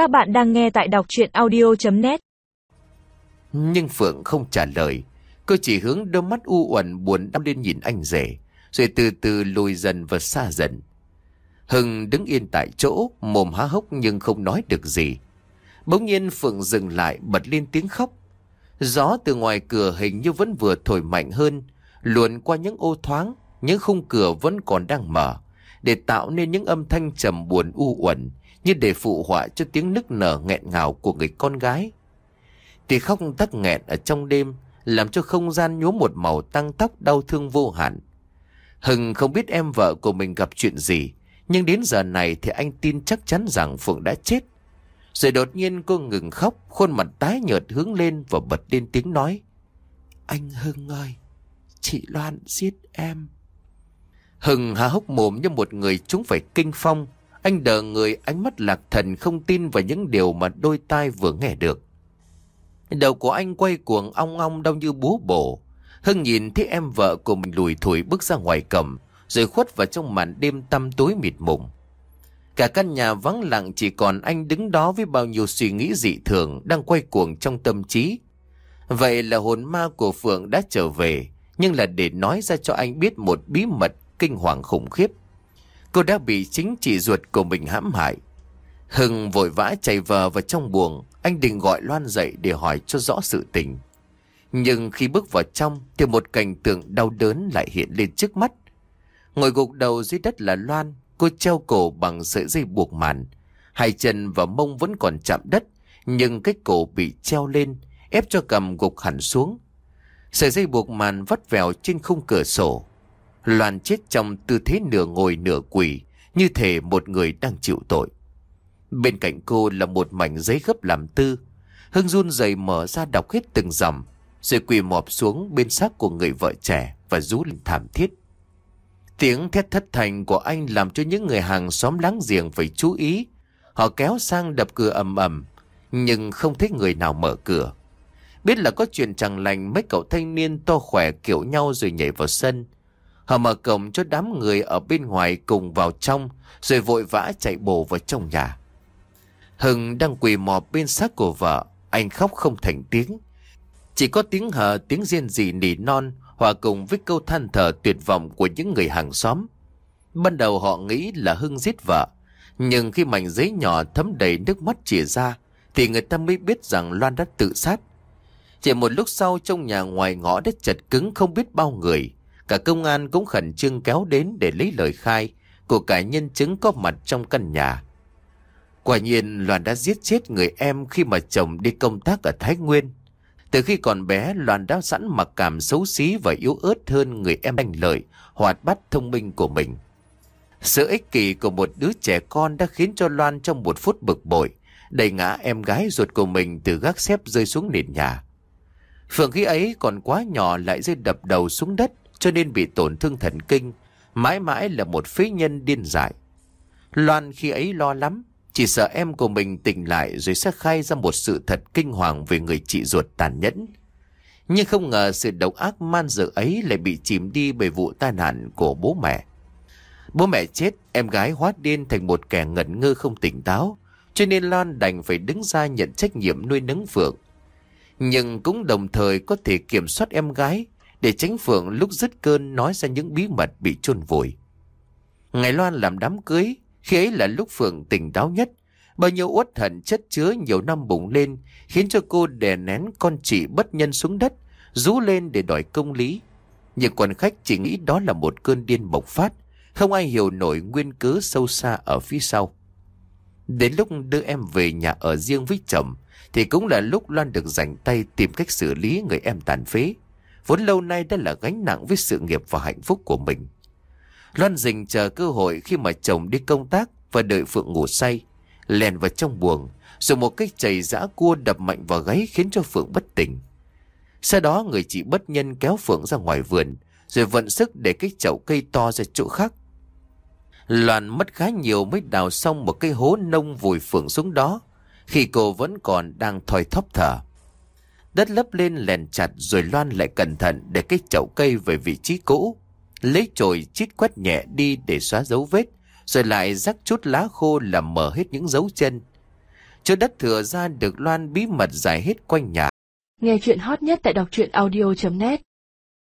Các bạn đang nghe tại đọc chuyện audio.net Nhưng Phượng không trả lời. Cô chỉ hướng đôi mắt u uẩn buồn đăm lên nhìn anh rể. Rồi từ từ lùi dần và xa dần. Hưng đứng yên tại chỗ, mồm há hốc nhưng không nói được gì. Bỗng nhiên Phượng dừng lại bật lên tiếng khóc. Gió từ ngoài cửa hình như vẫn vừa thổi mạnh hơn, luồn qua những ô thoáng, những khung cửa vẫn còn đang mở, để tạo nên những âm thanh trầm buồn u uẩn, như để phụ họa cho tiếng nức nở nghẹn ngào của người con gái. Thì khóc tắc nghẹn ở trong đêm, làm cho không gian nhuốm một màu tăng tóc đau thương vô hạn. Hưng không biết em vợ của mình gặp chuyện gì, nhưng đến giờ này thì anh tin chắc chắn rằng Phượng đã chết. Rồi đột nhiên cô ngừng khóc, khuôn mặt tái nhợt hướng lên và bật lên tiếng nói. Anh Hưng ơi, chị Loan giết em. Hưng há hốc mồm như một người chúng phải kinh phong. Anh đờ người ánh mắt lạc thần không tin vào những điều mà đôi tai vừa nghe được. Đầu của anh quay cuồng ong ong đau như búa bổ. Hưng nhìn thấy em vợ của mình lùi thủi bước ra ngoài cầm, rồi khuất vào trong màn đêm tăm tối mịt mùng. Cả căn nhà vắng lặng chỉ còn anh đứng đó với bao nhiêu suy nghĩ dị thường đang quay cuồng trong tâm trí. Vậy là hồn ma của Phượng đã trở về, nhưng là để nói ra cho anh biết một bí mật kinh hoàng khủng khiếp. Cô đã bị chính chị ruột của mình hãm hại. Hưng vội vã chạy vờ vào trong buồng, anh định gọi Loan dậy để hỏi cho rõ sự tình. Nhưng khi bước vào trong thì một cảnh tượng đau đớn lại hiện lên trước mắt. Ngồi gục đầu dưới đất là Loan, cô treo cổ bằng sợi dây buộc màn. Hai chân và mông vẫn còn chạm đất, nhưng cái cổ bị treo lên, ép cho cầm gục hẳn xuống. Sợi dây buộc màn vắt vèo trên khung cửa sổ. Loan chết trong tư thế nửa ngồi nửa quỳ, như thể một người đang chịu tội. Bên cạnh cô là một mảnh giấy gấp làm tư. Hưng run rẩy mở ra đọc hết từng dòng, rồi quỳ mọp xuống bên xác của người vợ trẻ và rú lên thảm thiết. Tiếng thét thất thành của anh làm cho những người hàng xóm láng giềng phải chú ý. Họ kéo sang đập cửa ầm ầm, nhưng không thấy người nào mở cửa. Biết là có chuyện chẳng lành mấy cậu thanh niên to khỏe kiểu nhau rồi nhảy vào sân. Họ mở cổng cho đám người ở bên ngoài cùng vào trong, rồi vội vã chạy bổ vào trong nhà. Hưng đang quỳ mọp bên xác của vợ, anh khóc không thành tiếng. Chỉ có tiếng hờ, tiếng riêng gì nỉ non, hòa cùng với câu than thở tuyệt vọng của những người hàng xóm. Ban đầu họ nghĩ là Hưng giết vợ, nhưng khi mảnh giấy nhỏ thấm đầy nước mắt chìa ra, thì người ta mới biết rằng Loan đã tự sát. Chỉ một lúc sau trong nhà ngoài ngõ đất chật cứng không biết bao người, cả công an cũng khẩn trương kéo đến để lấy lời khai của cả nhân chứng có mặt trong căn nhà. Quả nhiên Loan đã giết chết người em khi mà chồng đi công tác ở Thái Nguyên. Từ khi còn bé, Loan đã sẵn mặc cảm xấu xí và yếu ớt hơn người em anh lợi, hoạt bát thông minh của mình. Sự ích kỷ của một đứa trẻ con đã khiến cho Loan trong một phút bực bội, đẩy ngã em gái ruột của mình từ gác xếp rơi xuống nền nhà. Phượng khi ấy còn quá nhỏ lại rơi đập đầu xuống đất cho nên bị tổn thương thần kinh, mãi mãi là một phế nhân điên dại. Loan khi ấy lo lắm, chỉ sợ em của mình tỉnh lại rồi sẽ khai ra một sự thật kinh hoàng về người chị ruột tàn nhẫn. Nhưng không ngờ sự độc ác man dợ ấy lại bị chìm đi bởi vụ tai nạn của bố mẹ. Bố mẹ chết, em gái hóa điên thành một kẻ ngẩn ngơ không tỉnh táo, cho nên Loan đành phải đứng ra nhận trách nhiệm nuôi nấng Phượng. Nhưng cũng đồng thời có thể kiểm soát em gái để tránh Phượng lúc dứt cơn nói ra những bí mật bị chôn vùi. Ngày Loan làm đám cưới, khi ấy là lúc Phượng tỉnh táo nhất, bao nhiêu uất hận chất chứa nhiều năm bùng lên, khiến cho cô đè nén con chị bất nhân xuống đất, rú lên để đòi công lý. Nhưng quần khách chỉ nghĩ đó là một cơn điên bộc phát, không ai hiểu nổi nguyên cớ sâu xa ở phía sau. Đến lúc đưa em về nhà ở riêng với chồng, thì cũng là lúc Loan được rảnh tay tìm cách xử lý người em tàn phế. Vốn lâu nay đã là gánh nặng với sự nghiệp và hạnh phúc của mình. Loan dình chờ cơ hội khi mà chồng đi công tác và đợi Phượng ngủ say, lèn vào trong buồng, rồi một cái chày giã cua đập mạnh vào gáy khiến cho Phượng bất tỉnh. Sau đó người chị bất nhân kéo Phượng ra ngoài vườn, rồi vận sức để cái chậu cây to ra chỗ khác. Loan mất khá nhiều mới đào xong một cái hố nông vùi Phượng xuống đó, khi cô vẫn còn đang thoi thóp thở. Đất lấp lên lèn chặt rồi Loan lại cẩn thận để cái chậu cây về vị trí cũ. Lấy chổi chít quét nhẹ đi để xóa dấu vết, rồi lại rắc chút lá khô làm mở hết những dấu chân. Chỗ đất thừa ra được loan bí mật dài hết quanh nhà. Nghe chuyện hot nhất tại đọc truyện audio.net